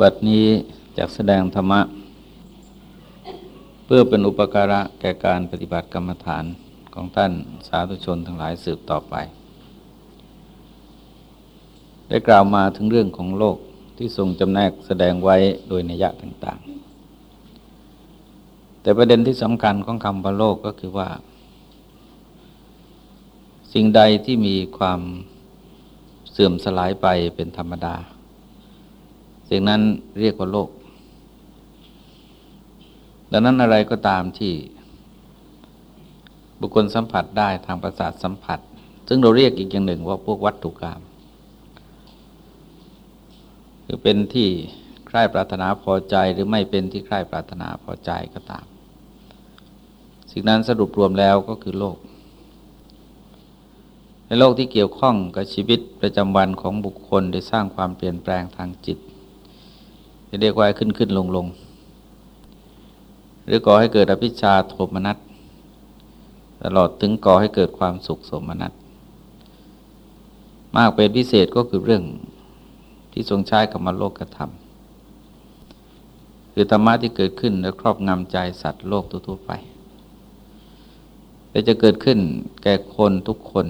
บัดนี้จากแสดงธรรมะ เพื่อเป็นอุปการะแก่การปฏิบัติกรรมฐานของท่านสาธุชนทั้งหลายสืบต่อไป ได้กล่าวมาถึงเรื่องของโลกที่ทรงจำแนกแสดงไว้โดยนัยยะต่างๆ แต่ประเด็นที่สำคัญของคำว่าโลกก็คือว่า สิ่งใดที่มีความเสื่อมสลายไปเป็นธรรมดา สิ่งนั้นเรียกว่าโลก ดังนั้นอะไรก็ตามที่บุคคลสัมผัสได้ทางประสาทสัมผัส ซึ่งเราเรียกอีกอย่างหนึ่งว่าพวกวัตถุกรรมคือเป็นที่ใคร่ปรารถนาพอใจหรือไม่เป็นที่ใคร่ปรารถนาพอใจก็ตาม สิ่งนั้นสรุปรวมแล้วก็คือโลก ในโลกที่เกี่ยวข้องกับชีวิตประจำวันของบุคคลได้สร้างความเปลี่ยนแปลงทางจิต จะเรียกว่าขึ้นขึ้นลงลงหรือก่อให้เกิดอภิชาโทมนัสตลอดถึงก่อให้เกิดความสุขสมนัสมากเป็นพิเศษก็คือเรื่องที่ทรงใช้คำว่าโลกธรรมคือธรรมะที่เกิดขึ้นและครอบงำใจสัตว์โลกทั่วไป แต่จะเกิดขึ้นแก่คนทุกคน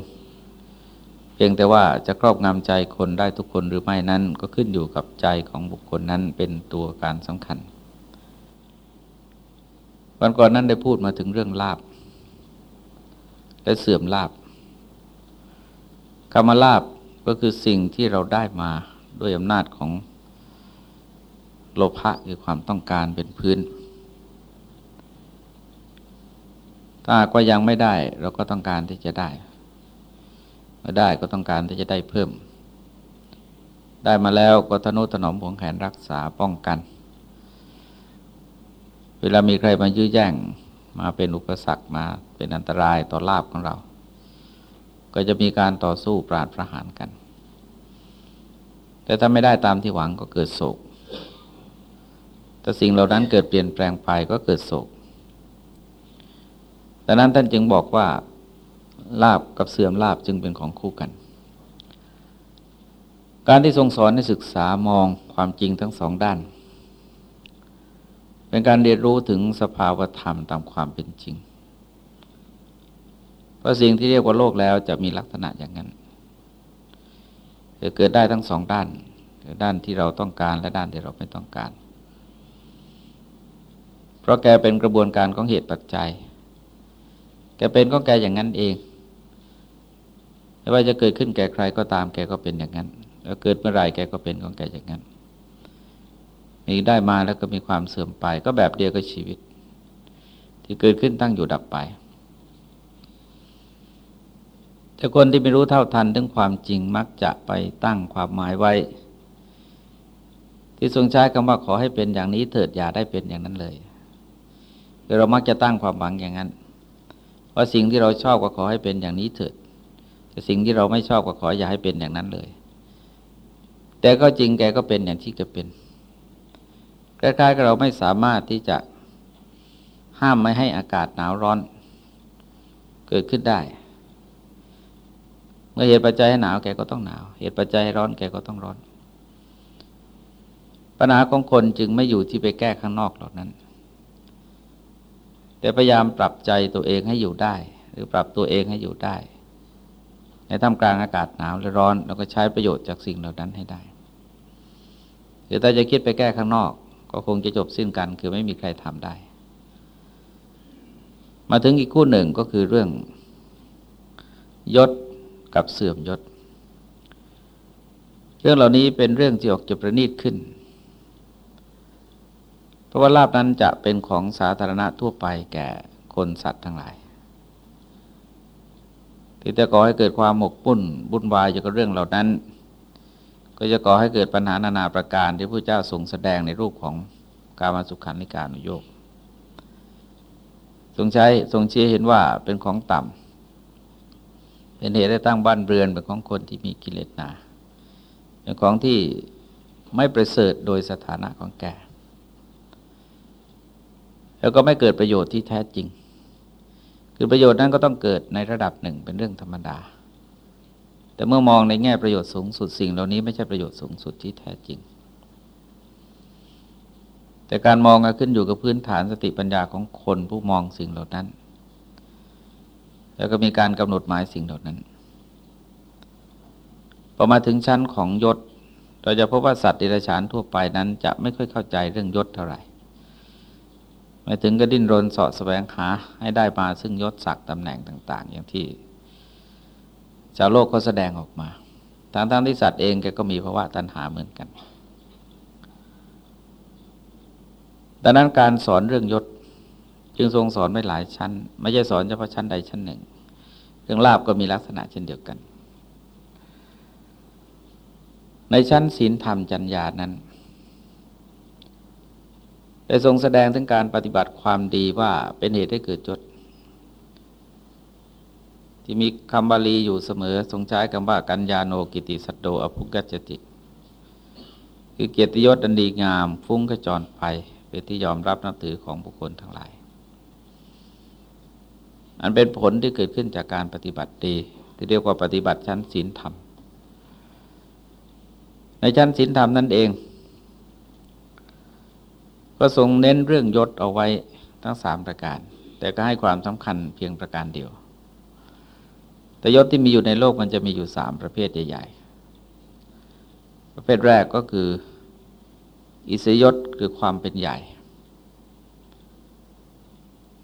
เพียงแต่ว่าจะครอบงำใจคนได้ทุกคนหรือไม่นั้นก็ขึ้นอยู่กับใจของบุคคลนั้นเป็นตัวการสำคัญ วันก่อนนั้นได้พูดมาถึงเรื่องลาบ และเสื่อมลาบคำว่าลาบก็คือสิ่งที่เราได้มาด้วยอำนาจของโลภะคือความต้องการเป็นพื้น ถ้าก็ยังไม่ได้เราก็ต้องการที่จะได้ ได้ก็ต้องการที่จะได้เพิ่ม ได้มาแล้วก็ทนุถนอมหวงแขนรักษาป้องกัน เวลามีใครมายื้อแย่งมาเป็นอุปสรรคมาเป็นอันตรายต่อลาบของเรา ก็จะมีการต่อสู้ปราดประหารกัน แต่ถ้าไม่ได้ตามที่หวังก็เกิดโศก แต่สิ่งเหล่านั้นเกิดเปลี่ยนแปลงไปก็เกิดโศกดังนั้นท่านจึงบอกว่า ลาบกับเสื่อมลาบจึงเป็นของคู่กัน การที่ทรงสอนให้ศึกษามองความจริงทั้งสองด้าน เป็นการเรียนรู้ถึงสภาวธรรมตามความเป็นจริง เพราะสิ่งที่เรียกว่าโลกแล้วจะมีลักษณะอย่างนั้นจะเกิดได้ทั้งสองด้านด้านที่เราต้องการและด้านที่เราไม่ต้องการ เพราะแกเป็นกระบวนการของเหตุปัจจัย แกเป็นก็แกอย่างนั้นเอง ไม่ว่าจะเกิดขึ้นแก่ใครก็ตามแกก็เป็นอย่างนั้น แล้วเกิดเมื่อไรแกก็เป็นของแกอย่างนั้น มีได้มาแล้วก็มีความเสื่อมไป ก็แบบเดียวกับชีวิต ที่เกิดขึ้นตั้งอยู่ดับไปแต่คนที่ไม่รู้เท่าทันถึงความจริงมักจะไปตั้งความหมายไว้ ที่ทรงใช้คำว่าขอให้เป็นอย่างนี้เถิดอย่าได้เป็นอย่างนั้นเลยเรามักจะตั้งความหวังอย่างนั้นว่าสิ่งที่เราชอบก็ขอให้เป็นอย่างนี้เถิด แต่สิ่งที่เราไม่ชอบก็ขออย่าให้เป็นอย่างนั้นเลย แต่ก็จริงแกก็เป็นอย่างที่แกเป็นใกล้ๆกับเราไม่สามารถที่จะห้ามไม่ให้อากาศหนาวร้อน เกิดขึ้นได้ เมื่อเหตุปัจจัยให้หนาวแกก็ต้องหนาว เหตุปัจจัยให้ร้อนแกก็ต้องร้อน ปัญหาของคนจึงไม่อยู่ที่ไปแก้ข้างนอกเหล่านั้น แต่พยายามปรับใจตัวเองให้อยู่ได้ หรือปรับตัวเองให้อยู่ได้ ในท่ามกลางอากาศหนาวและร้อนเราก็ใช้ประโยชน์จากสิ่งเหล่านั้นให้ได้หรือถ้าจะคิดไปแก้ข้างนอก ก็คงจะจบสิ้นกัน คือไม่มีใครทำได้ มาถึงอีกคู่หนึ่งก็คือเรื่องยศกับเสื่อมยศ เรื่องเหล่านี้เป็นเรื่องที่ออกจะประณีตขึ้น เพราะว่าลาบนั้นจะเป็นของสาธารณะทั่วไปแก่คนสัตว์ทั้งหลาย ที่จะก่อให้เกิดความหมกปุ้นบุ่นวายอยู่กับเรื่องเหล่านั้น ก็จะก่อให้เกิดปัญหานานาประการที่พระเจ้าทรงแสดงในรูปของการมาสุขันธิการุโยกทรงใช้ทรงชี้เห็นว่าเป็นของต่ำเป็นเหตุให้ตั้งบ้านเรือนเป็นของคนที่มีกิเลสหนาเป็นของที่ไม่ประเสริฐโดยสถานะของแกแล้วก็ไม่เกิดประโยชน์ที่แท้จริง คือประโยชน์นั้นก็ต้องเกิดในระดับหนึ่งเป็นเรื่องธรรมดา แต่เมื่อมองในแง่ประโยชน์สูงสุดสิ่งเหล่านี้ไม่ใช่ประโยชน์สูงสุดที่แท้จริง แต่การมองก็ขึ้นอยู่กับพื้นฐานสติปัญญาของคนผู้มองสิ่งเหล่านั้น แล้วก็มีการกำหนดหมายสิ่งเหล่านั้นพอมาถึงชั้นของยศ เราจะพบว่าสัตว์ดิรัจฉานทั่วไปนั้น จะไม่ค่อยเข้าใจเรื่องยศเท่าไหร่ ไม่ถึงก็ดิ้นรนสาะแสวงหาให้ได้มาซึ่งยศศักดิ์ตำแหน่งต่าง ๆ อย่างที่ชาวโลกเขาแสดงออกมาทั้งๆที่สัตว์เองแกก็มีภาวะตัณหาเหมือนกันดังนั้นการสอนเรื่องยศจึงทรงสอนไว้หลายชั้น ไม่ใช่สอนเฉพาะชั้นใดชั้นหนึ่ง เรื่องลาบก็มีลักษณะเช่นเดียวกัน ในชั้นศีลธรรมจัญญานั้น ได้ทรงแสดงถึงการปฏิบัติความดีว่าเป็นเหตุให้เกิดยศที่มีคำบาลีอยู่เสมอทรงใช้คำว่ากัญญาโนกิติสัตโดอภุกัจจิคือเกียรติยศอันดีงาม ฟุ้งขจรไปเป็นที่ยอมรับนับถือของบุคคลทั้งหลาย อันเป็นผลที่เกิดขึ้นจากการปฏิบัติดี ที่เรียกว่าปฏิบัติชั้นศีลธรรม ในชั้นศีลธรรมนั่นเอง ก็ทรงเน้นเรื่องยศเอาไว้ทั้งสามประการ แต่ก็ให้ความสำคัญเพียงประการเดียว แต่ยศที่มีอยู่ในโลกมันจะมีอยู่สามประเภทใหญ่ ๆ ประเภทแรกก็คือ อิสยศคือความเป็นใหญ่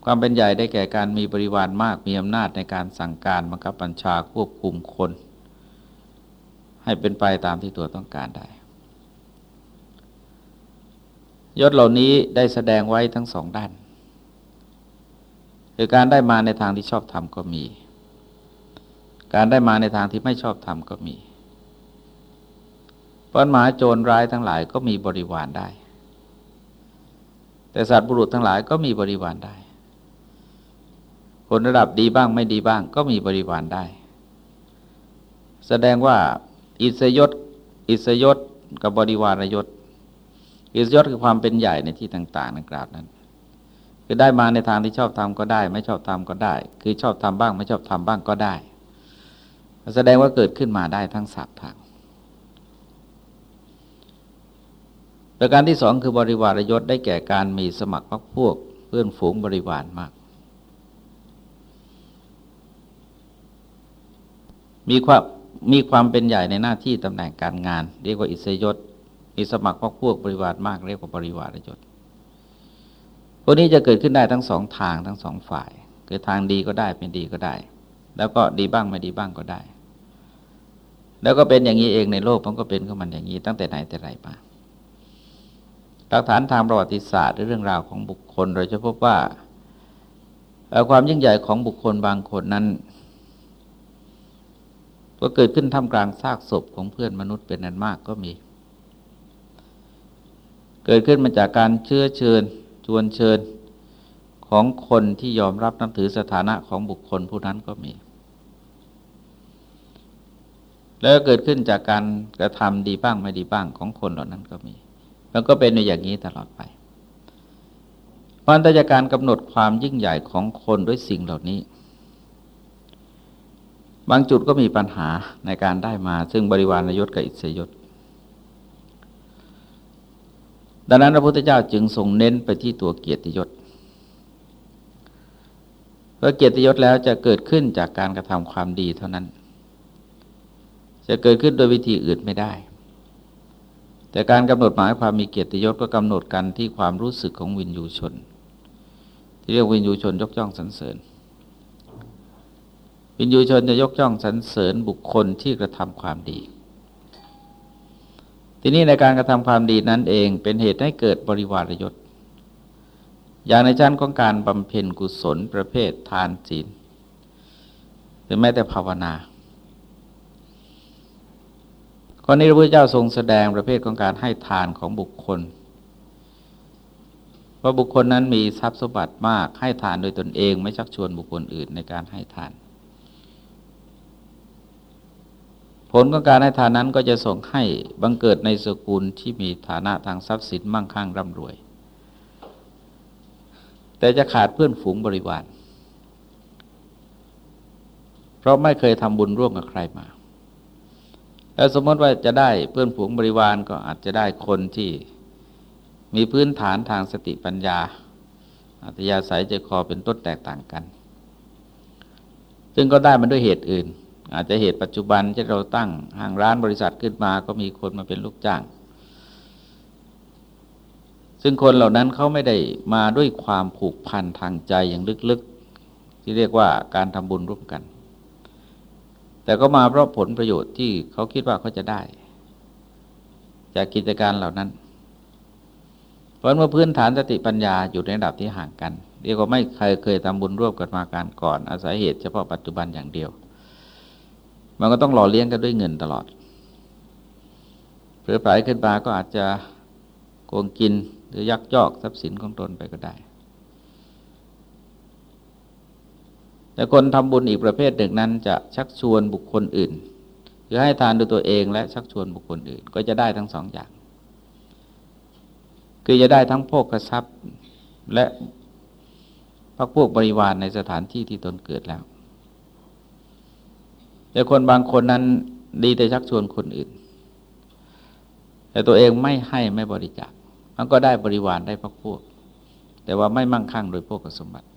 ความเป็นใหญ่ได้แก่การมีบริวารมากมีอำนาจในการสั่งการบังคับบัญชาควบคุมคน ให้เป็นไปตามที่ตัวต้องการได้ ยศเหล่านี้ได้แสดงไว้ทั้งสองด้านคือการได้มาในทางที่ชอบทำก็มี การได้มาในทางที่ไม่ชอบทำก็มีปัญหาโจรร้ายทั้งหลายก็มีบริวารได้ แต่สัตว์บุรุษทั้งหลายก็มีบริวารได้ คนระดับดีบ้างไม่ดีบ้าง ก็มีบริวารได้ แสดงว่าอิสยศอิสยศกับบริวารยศ อิสยศคือความเป็นใหญ่ในที่ต่างๆในกราบนั้น คือได้มาในทางที่ชอบทำก็ได้ ไม่ชอบทำก็ได้ คือชอบทำบ้าง ไม่ชอบทำบ้างก็ได้ แสดงว่าเกิดขึ้นมาได้ทั้งสัตว์ทางประการที่สองคือบริวารยศได้แก่การมีสมัครพรรคพวก เพื่อนฝูงบริวารมาก มีความมีความเป็นใหญ่ในหน้าที่ตำแหน่งการงาน เรียกว่าอิสยศ มีสมัครพรรคพวกบริวารมากเรียกว่าบริวารยศพวกนี้จะเกิดขึ้นได้ทั้งสองทางทั้งสองฝ่าย คือทางดีก็ได้เป็นดีก็ได้ แล้วก็ดีบ้างไม่ดีบ้างก็ได้ แล้วก็เป็นอย่างนี้เองในโลกมันก็เป็นของมันอย่างนี้ตั้งแต่ไหนแต่ไรมาหลักฐานทางประวัติศาสตร์หรือเรื่องราวของบุคคล เราจะพบว่าความยิ่งใหญ่ของบุคคลบางคนนั้น ก็เกิดขึ้นท่ามกลางซากศพของเพื่อนมนุษย์เป็นนั้นมากก็มี เกิดขึ้นมาจากการเชื้อเชิญชวนเชิญของคนที่ยอมรับนับถือสถานะของบุคคลผู้นั้นก็มี แล้วเกิดขึ้นจากการกระทำดีบ้างไม่ดีบ้างของคนเหล่านั้นก็มี แล้วก็เป็นในอย่างนี้ตลอดไปพันธะการกำหนดความยิ่งใหญ่ของคนด้วยสิ่งเหล่านี้ บางจุดก็มีปัญหาในการได้มา ซึ่งบริวารยศกับอิสยศ ดังนั้นพระพุทธเจ้าจึงทรงเน้นไปที่ตัวเกียรติยศเพราะเกียรติยศแล้วจะเกิดขึ้นจากการกระทำความดีเท่านั้น จะเกิดขึ้นโดยวิธีอื่นไม่ได้ แต่การกำหนดหมายความมีเกียรติยศก็กำหนดกันที่ความรู้สึกของวินยูชน ที่เรียกวินยูชนยกย่องสรรเสริญ วินยูชนจะยกย่องสรรเสริญบุคคลที่กระทำความดี ทีนี้ในการกระทำความดีนั้นเองเป็นเหตุให้เกิดบริวารยศ อย่างในชั้นของการบำเพ็ญกุศลประเภททานศีลหรือแม้แต่ภาวนาข้อนี้พระพุทธเจ้าทรงแสดงประเภทของการให้ทานของบุคคลว่าบุคคลนั้นมีทรัพย์สมบัติมากให้ทานโดยตนเอง ไม่ชักชวนบุคคลอื่นในการให้ทาน ผลของการให้ทานนั้นก็จะส่งให้บังเกิดในสกุลที่มีฐานะทางทรัพย์สินมั่งคั่งร่ำรวย แต่จะขาดเพื่อนฝูงบริวาร เพราะไม่เคยทำบุญร่วมกับใครมาแล้วสมมติว่าจะได้เพื่อนผูงบริวารก็อาจจะได้คนที่มีพื้นฐานทางสติปัญญา อัตยาศัยใจคอเป็นต้นแตกต่างกัน ซึ่งก็ได้มันด้วยเหตุอื่น อาจจะเหตุปัจจุบันที่เราตั้งห้างร้านบริษัทขึ้นมาก็มีคนมาเป็นลูกจ้าง ซึ่งคนเหล่านั้นเขาไม่ได้มาด้วยความผูกพันทางใจอย่างลึกๆ ที่เรียกว่าการทำบุญร่วมกัน แต่ก็มาเพราะผลประโยชน์ที่เขาคิดว่าเขาจะได้ จากกิจการเหล่านั้น เพราะเมื่อพื้นฐานสติปัญญาอยู่ในระดับที่ห่างกัน เรียกว่าไม่เคยเคยทำบุญร่วมกันมาการก่อน อาศัยเหตุเฉพาะปัจจุบันอย่างเดียว มันก็ต้องหล่อเลี้ยงกันด้วยเงินตลอดเพื่อปลายขึ้นมาก็อาจจะโกงกินหรือยักยอกทรัพย์สินของตนไปก็ได้ แต่คนทำบุญอีกประเภทหนึ่งนั้นจะชักชวนบุคคลอื่น คือให้ทานดูตัวเองและชักชวนบุคคลอื่น ก็จะได้ทั้งสองอย่าง คือจะได้ทั้งโภคทรัพย์และพักพวกบริวารในสถานที่ที่ตนเกิดแล้ว แต่คนบางคนนั้นดีแต่ชักชวนคนอื่น แต่ตัวเองไม่ให้ไม่บริจาค มันก็ได้บริวารได้พักพวก แต่ว่าไม่มั่งคั่งโดยพวกสมบัติ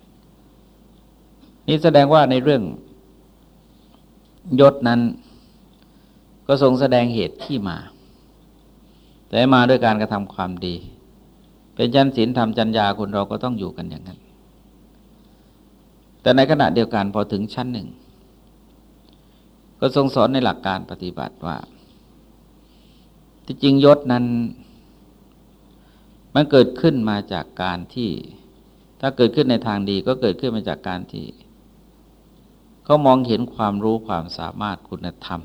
นี่แสดงว่าในเรื่องยศนั้น ก็ทรงแสดงเหตุที่มา แต่มาด้วยการกระทำความดี เป็นชั้นศีลธรรมจัญญาคนเราก็ต้องอยู่กันอย่างนั้น แต่ในขณะเดียวกันพอถึงชั้นหนึ่ง ก็ทรงสอนในหลักการปฏิบัติว่า ที่จริงยศนั้น มันเกิดขึ้นมาจากการที่ ถ้าเกิดขึ้นในทางดีก็เกิดขึ้นมาจากการที่เขามองเห็นความรู้ความสามารถคุณธรรม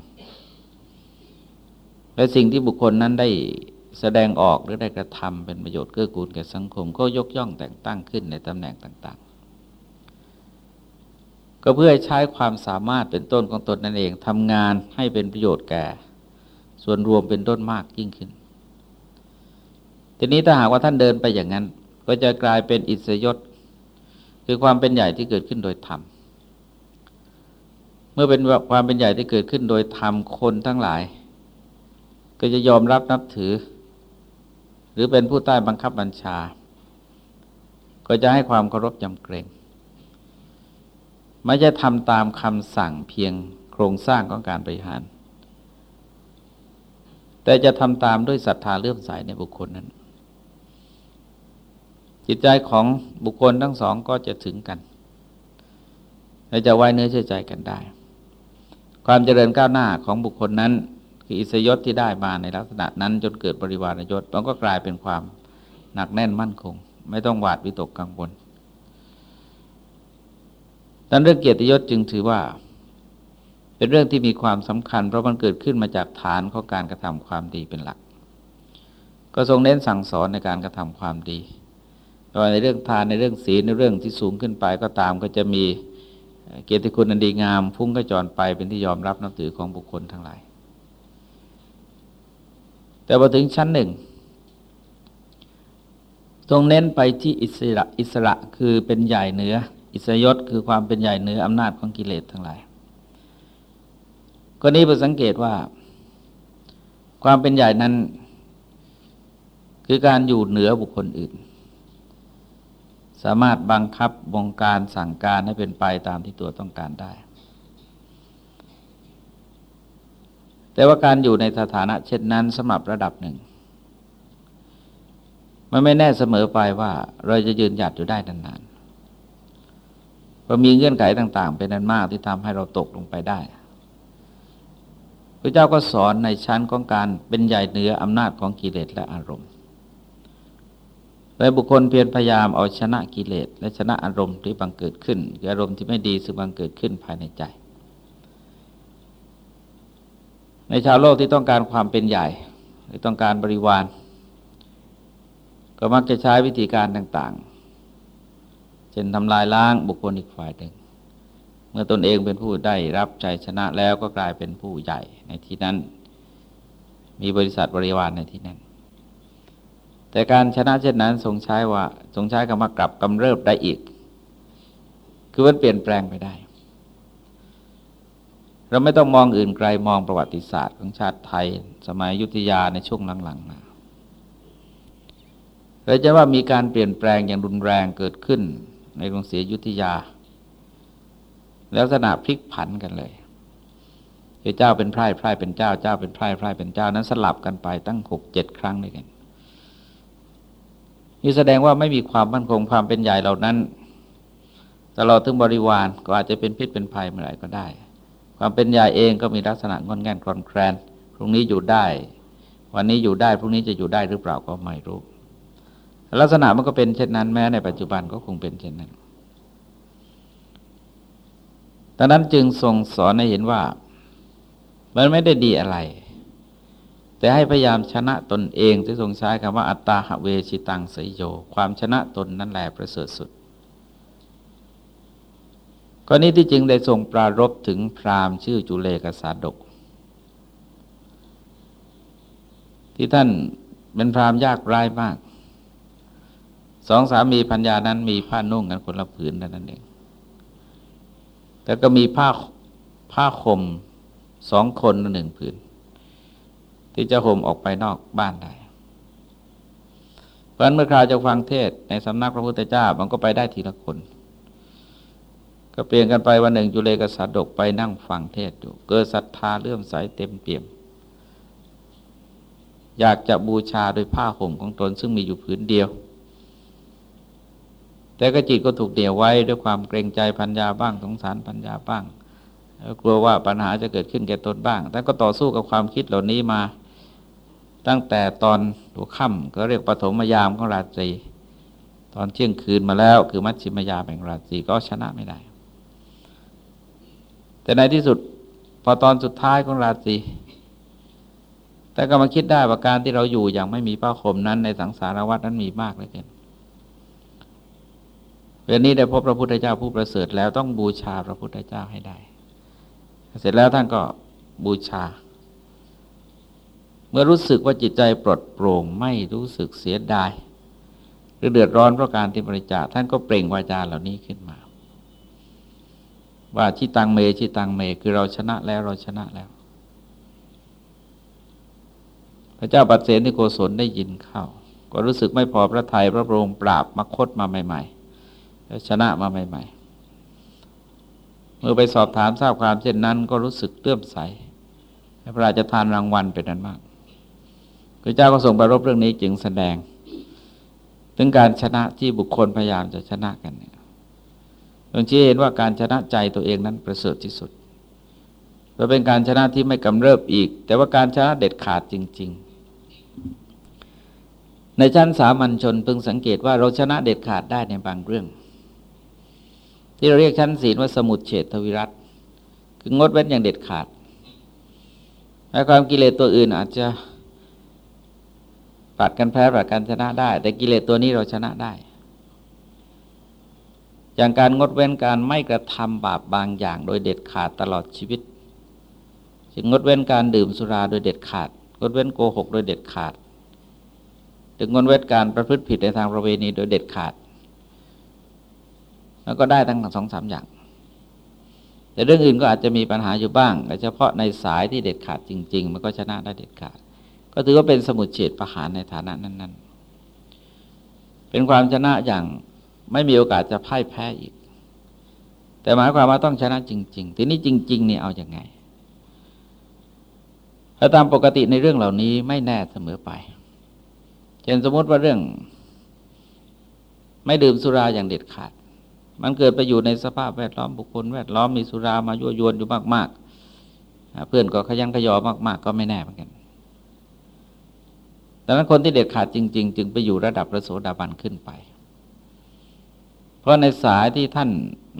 และสิ่งที่บุคคลนั้นได้แสดงออกหรือได้กระทำเป็นประโยชน์เกื้อกูลแก่สังคม ก็ยกย่องแต่งตั้งขึ้นในตำแหน่งต่าง ก็เพื่อใช้ความสามารถเป็นต้นของตนนั่นเองทำงานให้เป็นประโยชน์แก่ ส่วนรวมเป็นต้นมากยิ่งขึ้น ทีนี้ถ้าหากว่าท่านเดินไปอย่างนั้น ก็จะกลายเป็นอิสยศคือความเป็นใหญ่ที่เกิดขึ้นโดยธรรม เมื่อเป็นความเป็นใหญ่ที่เกิดขึ้นโดยธรรมคนทั้งหลาย ก็จะยอมรับนับถือ หรือเป็นผู้ใต้บังคับบัญชา ก็จะให้ความเคารพยำเกรง ไม่จะทำตามคำสั่งเพียงโครงสร้างของการบริหาร แต่จะทำตามด้วยศรัทธาเลื่อมใสในบุคคลนั้น จิตใจของบุคคลทั้งสองก็จะถึงกันและจะไว้เนื้อเชื่อใจกันได้ ความเจริญก้าวหน้าของบุคคลนั้น คืออิสยศที่ได้มาในลักษณะนั้นจนเกิดบริวารยศมันก็กลายเป็นความหนักแน่นมั่นคง ไม่ต้องหวาดวิตกกังวล ดังเรื่องเกียรติยศจึงถือว่า เป็นเรื่องที่มีความสำคัญ เพราะมันเกิดขึ้นมาจากฐานของการกระทำความดีเป็นหลัก ก็ทรงเน้นสั่งสอนในการกระทำความดีโดยในเรื่องทานในเรื่องศีลในเรื่องที่สูงขึ้นไปก็ตามก็จะมีเกียรติคุณอันดีงามพุ่งกระจรไปเป็นที่ยอมรับนับถือของบุคคลทั้งหลาย แต่พอถึงชั้นหนึ่งตรงเน้นไปที่อิสระอิสระคือเป็นใหญ่เหนือ อิสยศคือความเป็นใหญ่เหนืออำนาจของกิเลสทั้งหลายก็นี้เราสังเกตว่า ความเป็นใหญ่นั้น คือการอยู่เหนือบุคคลอื่น สามารถบังคับบงการสั่งการให้เป็นไปตามที่ตัวต้องการได้ แต่ว่าการอยู่ในสถานะเช่นนั้นสำหรับระดับหนึ่งมันไม่แน่เสมอไปว่าเราจะยืนหยัดอยู่ได้นาน ๆเรามีเงื่อนไขต่าง ๆ เป็นนั้นมากที่ทำให้เราตกลงไปได้พระเจ้าก็สอนในชั้นของการเป็นใหญ่เหนืออำนาจของกิเลสและอารมณ์และบุคคลเพียรพยายามเอาชนะกิเลสและชนะอารมณ์ที่บังเกิดขึ้นอารมณ์ที่ไม่ดีซึ่งบังเกิดขึ้นภายในใจ ในชาวโลกที่ต้องการความเป็นใหญ่หรือต้องการบริวาร ก็มักจะใช้วิธีการต่างๆ เช่นทำลายล้างบุคคลอีกฝ่ายหนึ่ง เมื่อตนเองเป็นผู้ได้รับใจชนะแล้วก็กลายเป็นผู้ใหญ่ในที่นั้น มีบริษัทบริวารในที่นั้น แต่การชนะเช่นนั้นทรงใช้ว่าทรงใช้คำว่ากลับกำเริบได้อีก คือมันเปลี่ยนแปลงไปได้ เราไม่ต้องมองอื่นไกลมองประวัติศาสตร์ของชาติไทย สมัยยุทธยาในช่วงหลังๆมาเราจะว่ามีการเปลี่ยนแปลงอย่างรุนแรงเกิดขึ้น ในกรุงศรีอยุธยาแล้วสนาพลิกผันกันเลยคือเจ้าเป็นไพร่ไพร่เป็นเจ้าเจ้าเป็นไพร่ไพร่เป็นเจ้านั้นสลับกันไปตั้งหกเจ็ดครั้งด้วยกันนี่แสดงว่าไม่มีความมั่นคงความเป็นใหญ่เหล่านั้นตลอดถึงบริวารก็อาจจะเป็นพิษเป็นภัยเมื่อไหร่ก็ได้ ความเป็นใหญ่เองก็มีลักษณะงอนแง่นคลอนแคลนพรุ่งนี้อยู่ได้ วันนี้อยู่ได้พรุ่งนี้จะอยู่ได้หรือเปล่าก็ไม่รู้ ลักษณะมันก็เป็นเช่นนั้นแม้ในปัจจุบันก็คงเป็นเช่นนั้นดังนั้นจึงทรงสอนให้เห็นว่า มันไม่ได้ดีอะไร แต่ให้พยายามชนะตนเองที่ทรงใช้คำว่า อัตตาหเวชิตังสยโย ความชนะตนนั่นแหละประเสริฐสุดกรณีที่จริงได้ทรงปรารบถึงพราหมณ์ชื่อจุเลกสาดก ที่ท่านเป็นพราหมณ์ยากไร้มาก สองสามีพัญญานั้นมีผ้านุ่งกันคนละผืนนั่นเอง แต่ก็มีผ้าผ้าข่มสองคนหนึ่งผืน ที่จะห่มออกไปนอกบ้านได้เพราะนั้นเมื่อคราวจะฟังเทศในสำนักพระพุทธเจ้ามันก็ไปได้ทีละคน ก็เปลี่ยนกันไปวันหนึ่งจุเลกษัตริย์ดกไปนั่งฟังเทศอยู่ เกิดศรัทธาเลื่อมใสเต็มเปี่ยม อยากจะบูชาโดยผ้าห่มของตนซึ่งมีอยู่ผืนเดียว แต่ก็จิตก็ถูกเดี่ยวไว้ด้วยความเกรงใจพัญญาบ้างสงสารพัญญาบ้างกลัวว่าปัญหาจะเกิดขึ้นแก่ตนบ้าง แต่ก็ต่อสู้กับความคิดเหล่านี้มา ตั้งแต่ตอนหัวค่ำก็เรียกปฐมยามของราตรี ตอนเที่ยงคืนมาแล้ว คือมัชชิมยามแห่งราตรีก็ชนะไม่ได้ แต่ในที่สุดพอตอนสุดท้ายของราตรีแต่ก็มาคิดได้ว่าการที่เราอยู่อย่างไม่มีผ้าห่มนั้นในสังสารวัฏนั้นมีมากเลยเกิน เรื่องนี้ได้พบพระพุทธเจ้าผู้ประเสริฐแล้วต้องบูชาพระพุทธเจ้าให้ได้ เสร็จแล้วท่านก็บูชา เมื่อรู้สึกว่าจิตใจปลดโปร่งไม่รู้สึกเสียดาย หรือเดือดร้อนเพราะการที่บริจาคท่านก็เปล่งวาจาเหล่านี้ขึ้นมา ว่าชิตังเมชิตังเมคือเราชนะแล้วเราชนะแล้ว พระเจ้าปัสเสนิโกศลได้ยินเข้า ก็รู้สึกไม่พอพระทยัยพระโรงปราบมคดมาใหม่ ๆ ชนะมาใหม่ ๆ เมื่อไปสอบถามทราบความเช่นนั้น ก็รู้สึกเลื่อมใสพระราชทานรางวัลเป็นนั้นมากพระเจ้าก็ส่งปรบเรื่องนี้จึงแสดง ถึงการชนะที่บุคคลพยายามจะชนะกันเนี่ยตรงชี้เห็นว่าการชนะใจตัวเองนั้นประเสริฐที่สุดเราเป็นการชนะที่ไม่กำเริบอีก แต่ว่าการชนะเด็ดขาดจริง ๆ ในชั้นสามัญชนเพิ่งสังเกตว่าเราชนะเด็ดขาดได้ในบางเรื่อง ที่เราเรียกชั้นศีลว่าสมุดเฉดทวิรัตคืองดเว้นอย่างเด็ดขาดแม้ความกิเลสตัวอื่นอาจจะปัดกันแพ้ปัดกันชนะได้ แต่กิเลสตัวนี้เราชนะได้ อย่างการงดเว้นการไม่กระทำบาปบางอย่าง โดยเด็ดขาดตลอดชีวิตจึงงดเว้นการดื่มสุราโดยเด็ดขาด งดเว้นโกหกโดยเด็ดขาดถึงงดเว้นการประพฤติผิดในทางประเวณีโดยเด็ดขาด แล้วก็ได้ทั้งสองสามอย่าง แต่เรื่องอื่นก็อาจจะมีปัญหาอยู่บ้างแต่เฉพาะในสายที่เด็ดขาดจริง ๆ มันก็ชนะได้เด็ดขาด ก็ถือว่าเป็นสมุดเฉดประหารในฐานะนั้น ๆ เป็นความชนะอย่างไม่มีโอกาสจะพ่ายแพ้อีก แต่หมายความว่าต้องชนะจริง ๆ ทีนี้จริงๆนี่เอาอย่างไงถ้าตามปกติในเรื่องเหล่านี้ไม่แน่เสมอไปเช่นสมมติว่าเรื่อง ไม่ดื่มสุราอย่างเด็ดขาด มันเกิดไปอยู่ในสภาพแวดล้อมบุคคลแวดล้อมมีสุรามายั่วยวนอยู่มากๆ เพื่อนก็ขยันขยอมาก ๆ ก็ไม่แน่เหมือนกันดังนั้นคนที่เด็ดขาดจริง ๆ จึงไปอยู่ระดับพระโสดาบันขึ้นไป เพราะในสายที่ท่าน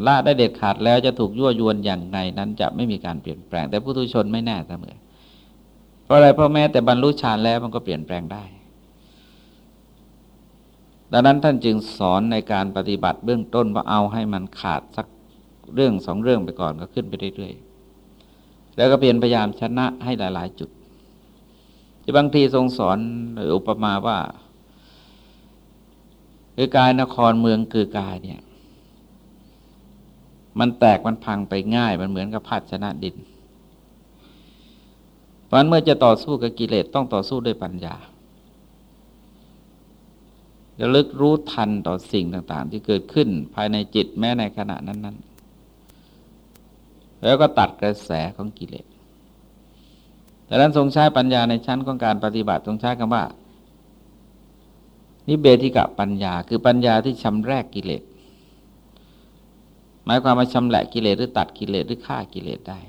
ละได้เด็ดขาดแล้วจะถูกยั่วยวนอย่างไงนั้นจะไม่มีการเปลี่ยนแปลง แต่ผู้ทุชนไม่แน่เสมอ เพราะอะไรเพราะแม้แต่บรรลุฌานแล้วมันก็เปลี่ยนแปลงได้ ดังนั้นท่านจึงสอนในการปฏิบัติเบื้องต้นว่าเอาให้มันขาดสักเรื่องสองเรื่องไปก่อนก็ขึ้นไปเรื่อยๆ แล้วก็เปลี่ยนพยายามชนะให้หลาย ๆ จุด ที่บางทีทรงสอนอุปมาว่าคือกายนครเมืองคือกายเนี่ย มันแตกมันพังไปง่ายมันเหมือนกับภาชนะดินเพราะนั้นเมื่อจะต่อสู้กับกิเลสต้องต่อสู้ด้วยปัญญา ระลึกรู้ทันต่อสิ่งต่างๆ ที่เกิดขึ้นภายในจิตแม้ในขณะนั้น ๆ แล้วก็ตัดกระแสของกิเลสแต่นั้นทรงใช้ปัญญาในชั้นของการปฏิบัติทรงใช้คำว่า นิเบธิกะปัญญา คือปัญญาที่ชำแรกกิเลสหมายความว่าชำแหละกิเลสหรือตัดกิเลสหรือฆ่ากิเลสได้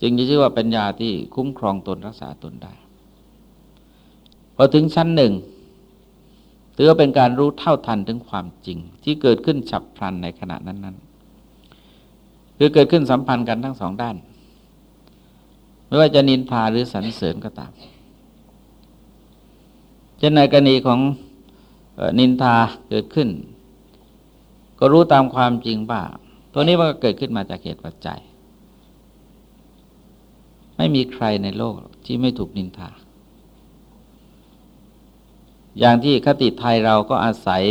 จึงจะชื่อว่าปัญญาที่คุ้มครองตนรักษาตนได้พอถึงชั้นหนึ่ง ถือว่าเป็นการรู้เท่าทันถึงความจริง ที่เกิดขึ้นฉับพลันในขณะนั้นๆคือเกิดขึ้นสัมพันธ์กันทั้งสองด้าน ไม่ว่าจะนินทาหรือสรรเสริญก็ตามเช่นในกรณีของนินทาเกิดขึ้น ก็รู้ตามความจริงว่าตัวนี้มันก็เกิดขึ้นมาจากเหตุปัจจัย ไม่มีใครในโลกที่ไม่ถูกนินทา อย่างที่คติไทยเราก็อาศัย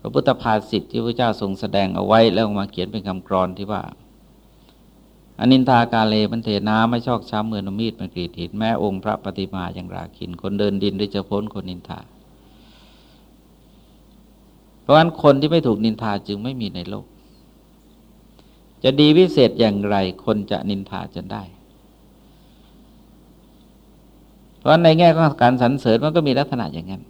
พระพุทธภาษิตที่พระเจ้าทรงแสดงเอาไว้แล้วมาเขียนเป็นคำกรอนที่ว่าอนินทากาเลมันเทน้ำไม่ชอกช้ำเหมือนมีดมันกรีดหินแม้องค์พระปฏิมาอย่างราคิน คนเดินดินได้จะพ้นคนนินทา เพราะฉะนั้นคนที่ไม่ถูกนินทาจึงไม่มีในโลก จะดีวิเศษอย่างไรคนจะนินทาจนได้ เพราะในแง่ของการสรรเสริญมันก็มีลักษณะอย่างนั้น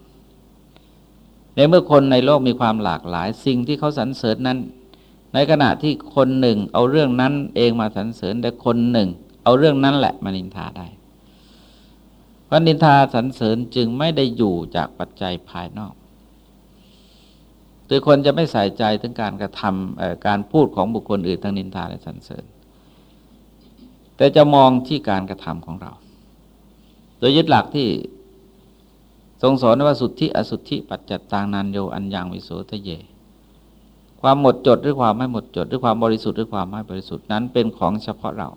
ในเมื่อคนในโลกมีความหลากหลาย สิ่งที่เขาสรรเสริญนั้น ในขณะที่คนหนึ่ง เอาเรื่องนั้นเองมาสรรเสริญแต่คนหนึ่ง เอาเรื่องนั้นแหละมานินทาได้เพราะนินทาสรรเสริญจึงไม่ได้อยู่จากปัจจัยภายนอกคือคนจะไม่ใส่ใจถึงการกระทำการพูดของบุคคลอื่นทั้งนินทาและสรรเสริญ แต่จะมองที่การกระทำของเรา โดยยึดหลักที่ ทรงสอนว่าสุทธิอสุทธิปัจจัตตางนันโยอัญญังวิโสทะเย ความหมดจดหรือความไม่หมดจดหรือความบริสุทธิ์หรือความไม่บริสุทธิ์นั้นเป็นของเฉพาะเรา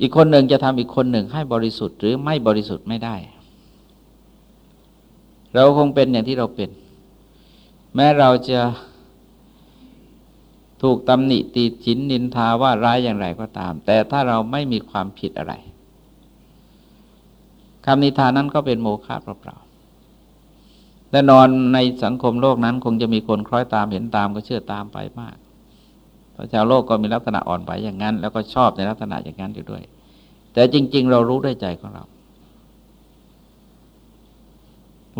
อีกคนหนึ่งจะทำอีกคนหนึ่งให้บริสุทธิ์หรือไม่บริสุทธิ์ไม่ได้ เราคงเป็นอย่างที่เราเป็น แม้เราจะถูกตำหนิตีฉินนินทาว่าร้ายอย่างไรก็ตาม แต่ถ้าเราไม่มีความผิดอะไร คำนิทานนั้นก็เป็นโมฆะเปล่าๆแน่นอนในสังคมโลกนั้น คงจะมีคนคล้อยตามเห็นตามก็เชื่อตามไปมากเพราะชาวโลกก็มีลักษณะอ่อนไหวอย่างนั้น แล้วก็ชอบในลักษณะอย่างนั้นอยู่ด้วย แต่จริง ๆ เรารู้ด้วยใจของเรา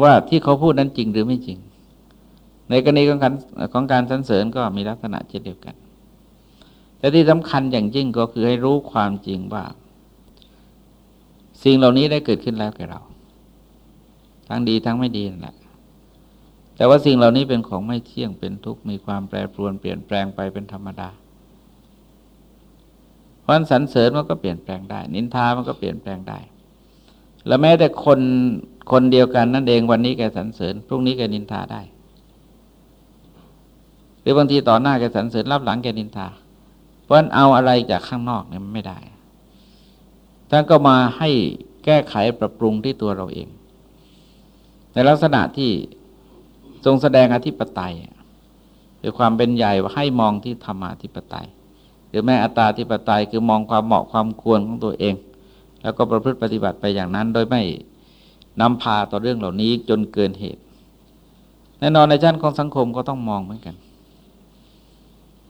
ว่าที่เขาพูดนั้นจริงหรือไม่จริง ในกรณีของการของการสรรเสริญก็มีลักษณะเช่นเดียวกัน แต่ที่สำคัญอย่างยิ่งก็คือให้รู้ความจริงว่า สิ่งเหล่านี้ได้เกิดขึ้นแล้วแก่เรา ทั้งดีทั้งไม่ดีนั่นแหละแต่ว่าสิ่งเหล่านี้เป็นของไม่เที่ยงเป็นทุกข์มีความแปรปรวนเปลี่ยนแปลงไปเป็นธรรมดาเพราะสรรเสริญมันก็เปลี่ยนแปลงได้ นินทามันก็เปลี่ยนแปลงได้ แล้วแม้แต่คนคนเดียวกันนั่นเองวันนี้แกสรรเสริญพรุ่งนี้แกนินทาได้ หรือบางทีต่อหน้าแกสรรเสริญรับหลังแกนินทา เพราะนั้นเอาอะไรจากข้างนอกเนี่ยมันไม่ได้ ท่านก็มาให้แก้ไขปรับปรุงที่ตัวเราเอง ในลักษณะที่ทรงแสดงอธิปไตยคือความเป็นใหญ่ว่าให้มองที่ธรรมาธิปไตย หรือแม้อัตตาธิปไตยคือมองความเหมาะความควรของตัวเอง แล้วก็ประพฤติปฏิบัติไปอย่างนั้น โดยไม่นำพาต่อเรื่องเหล่านี้จนเกินเหตุ แน่นอนในชั้นของสังคมก็ต้องมองเหมือนกัน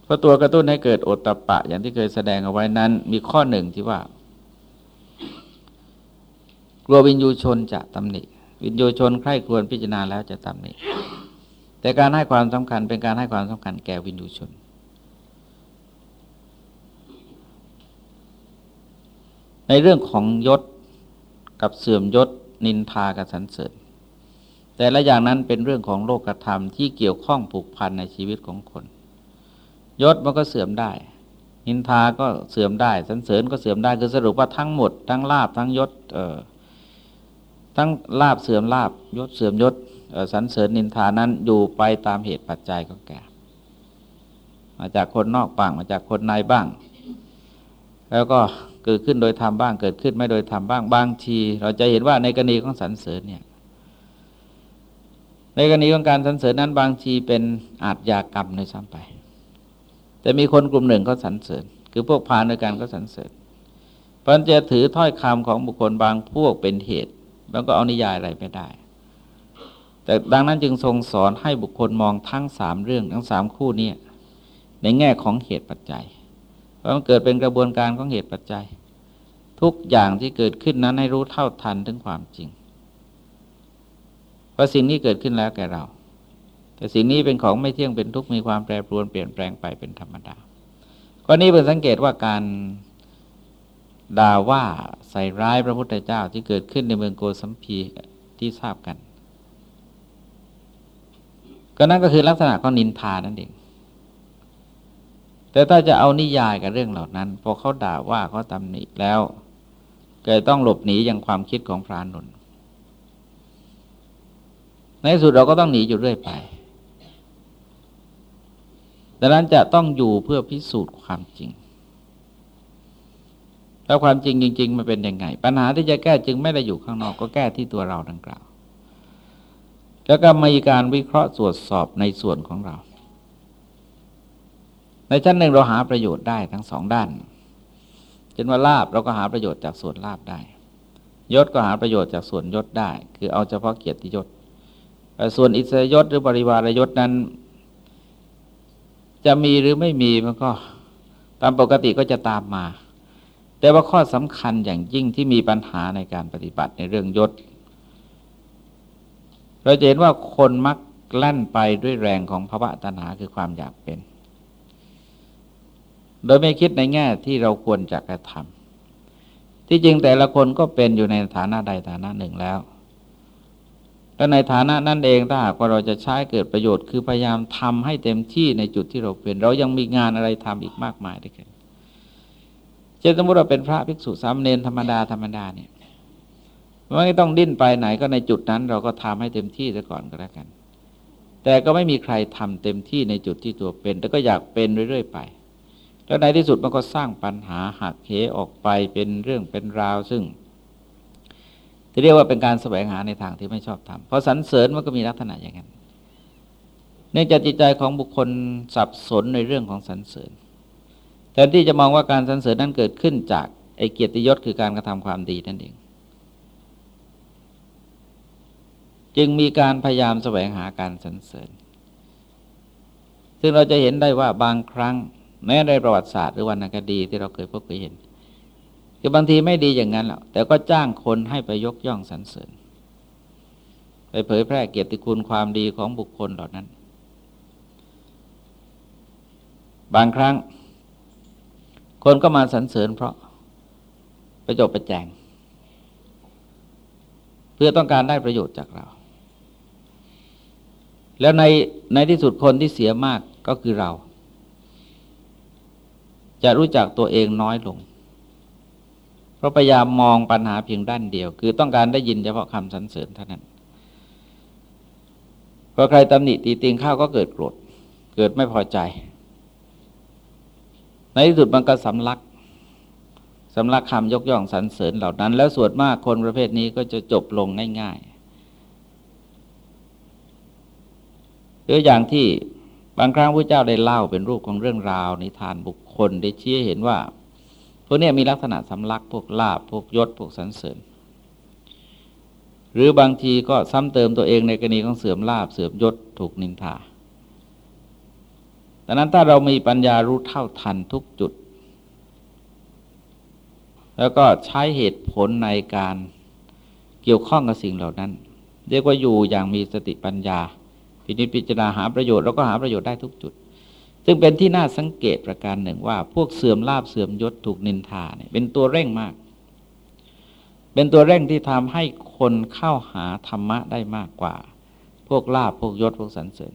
เพราะตัวกระตุ้นให้เกิดโอตตะปะ อย่างที่เคยแสดงเอาไว้นั้น มีข้อหนึ่งที่ว่า กลัววินยูชนจะตำหนิ วินยูชนใคร่ควรพิจารณาแล้วจะตำหนิ แต่การให้ความสำคัญเป็นการให้ความสำคัญแก่วินยูชน ในเรื่องของยศกับเสื่อมยศนินทากับสันเสริญ แต่ละอย่างนั้นเป็นเรื่องของโลกธรรมที่เกี่ยวข้องผูกพันในชีวิตของคน ยศมันก็เสื่อมได้ นินทาก็เสื่อมได้สันเสริญก็เสื่อมได้คือสรุปว่าทั้งหมด ทั้งลาบทั้งยศเออ ทั้งลาบเสื่อมลาบยศเสื่อมยศสรรเสริญนินทานั้นอยู่ไปตามเหตุปัจจัยของแก่มาจากคนนอกบ้างมาจากคนในบ้าง แล้วก็เกิดขึ้นโดยธรรมบ้างเกิดขึ้นไม่โดยธรรมบ้างบางที เราจะเห็นว่าในกรณีของสรรเสริญเนี่ยในกรณีของการสรรเสริญนั้นบางทีเป็นอาจยากรรมในซ้ำไป แต่มีคนกลุ่มหนึ่งเขาสรรเสริญ คือพวกพานด้วยกันก็สรรเสริญเพราะจะถือถ้อยคำของบุคคลบางพวกเป็นเหตุ แล้วก็เอานิยายอะไรไม่ได้ แต่ดังนั้นจึงทรงสอนให้บุคคลมองทั้งสามเรื่องทั้งสามคู่นี้ในแง่ของเหตุปัจจัย เพราะมันเกิดเป็นกระบวนการของเหตุปัจจัย ทุกอย่างที่เกิดขึ้นนั้นให้รู้เท่าทันถึงความจริงเพราะสิ่งนี้เกิดขึ้นแล้วแก่เรา แต่สิ่งนี้เป็นของไม่เที่ยงเป็นทุกข์มีความแปรปรวนเปลี่ยนแปลงไปเป็นธรรมดาก็นี้เป็นสังเกตว่าการ ด่าว่าใส่ร้ายพระพุทธเจ้าที่เกิดขึ้นในเมืองโกสัมพีที่ทราบกัน ก็นั่นก็คือลักษณะของนินทานั่นเอง แต่ถ้าจะเอานิยายกับเรื่องเหล่านั้นพอเขาด่าว่าเขาตำหนิแล้วเกิดต้องหลบหนีอย่างความคิดของพระนุนในสุดเราก็ต้องหนีอยู่เรื่อยไป ดังนั้นจะต้องอยู่เพื่อพิสูจน์ความจริง แล้วความจริงจริง ๆ มันเป็นยังไง ปัญหาที่จะแก้จึงไม่ได้อยู่ข้างนอกก็แก้ที่ตัวเราดังกล่าว แล้วก็มีการวิเคราะห์ตรวจสอบในส่วนของเรา ในชั้นหนึ่งเราหาประโยชน์ได้ทั้งสองด้านเช่นว่าลาบเราก็หาประโยชน์จากส่วนลาบได้ ยศก็หาประโยชน์จากส่วนยศได้ คือเอาเฉพาะเกียรติยศส่วนอิสยศหรือบริวารยศนั้น จะมีหรือไม่มีมันก็ตามปกติก็จะตามมา แต่ว่าข้อสำคัญอย่างยิ่งที่มีปัญหาในการปฏิบัติในเรื่องยศ เราจะเห็นว่าคนมักลั่นไปด้วยแรงของภาวะตัณหาคือความอยากเป็น โดยไม่คิดในแง่ที่เราควรจะกระทำที่จริงแต่ละคนก็เป็นอยู่ในฐานะใดฐานะหนึ่งแล้วและในฐานะนั่นเองถ้าหากว่าเราจะใช้เกิดประโยชน์ คือพยายามทำให้เต็มที่ในจุดที่เราเป็น เรายังมีงานอะไรทำอีกมากมายด้วยกัน ช่นสมมติเราเป็นพระภิกษุสามเณรธรรมดาธรรมดาเนี่ยไม่ต้องดิ้นไปไหนก็ในจุดนั้น เราก็ทำให้เต็มที่ซะก่อนก็แล้วกัน แต่ก็ไม่มีใครทำเต็มที่ในจุดที่ตัวเป็น แต่ก็อยากเป็นเรื่อยๆไป แล้วในที่สุดมันก็สร้างปัญหาหักเหออกไปเป็นเรื่องเป็นราวซึ่งที่เรียกว่าเป็นการแสวงหาในทางที่ไม่ชอบทำเพราะสรรเสริญมันก็มีลักษณะอย่างนั้น เนื่องจากจิตใจของบุคคลสับสนในเรื่องของสรรเสริญ แทนที่จะมองว่าการสรรเสริญนั้นเกิดขึ้นจากไอเกียรติยศคือการกระทำความดีนั่นเอง จึงมีการพยายามแสวงหาการสรรเสริญ ซึ่งเราจะเห็นได้ว่าบางครั้งแม้ในประวัติศาสตร์หรือวรรณคดีที่เราเคยพบเคยเห็น คือบางทีไม่ดีอย่างนั้นหรอกแต่ก็จ้างคนให้ไปยกย่องสรรเสริญ ไปเผยแพร่เกียรติคุณความดีของบุคคลเหล่านั้น บางครั้ง คนก็มาสรรเสริญเพราะไปจบไปแจง เพื่อต้องการได้ประโยชน์จากเรา แล้วในในที่สุดคนที่เสียมากก็คือเรา จะรู้จักตัวเองน้อยลง เพราะพยายามมองปัญหาเพียงด้านเดียว คือต้องการได้ยินเฉพาะคำสรรเสริญเท่านั้นพอใครตำหนิตีติงข้าวก็เกิดโกรธเกิดไม่พอใจ ในที่สุดมันก็สำลักสำลักคำยกย่องสรรเสริญเหล่านั้น แล้วส่วนมากคนประเภทนี้ก็จะจบลงง่ายๆหรืออย่างที่บางครั้งพระเจ้าได้เล่าเป็นรูปของเรื่องราวนิทานบุคคลได้ชี้เห็นว่าพวกนี้มีลักษณะสำลักพวกลาบพวกยศพวกสันเสริญ หรือบางทีก็ซ้ำเติมตัวเองในกรณีของเสื่อมลาบเสื่อมยศถูกนินทา ดังนั้นถ้าเรามีปัญญารู้เท่าทันทุกจุด แล้วก็ใช้เหตุผลในการเกี่ยวข้องกับสิ่งเหล่านั้น เรียกว่าอยู่อย่างมีสติปัญญา พิจิตพิจารณาหาประโยชน์แล้วก็หาประโยชน์ได้ทุกจุด ซึ่งเป็นที่น่าสังเกตประการหนึ่งว่า พวกเสื่อมลาบเสื่อมยศถูกนินทาเนี่ยเป็นตัวเร่งมาก เป็นตัวเร่งที่ทำให้คนเข้าหาธรรมะได้มากกว่า พวกลาบพวกยศพวกสรรเสริญ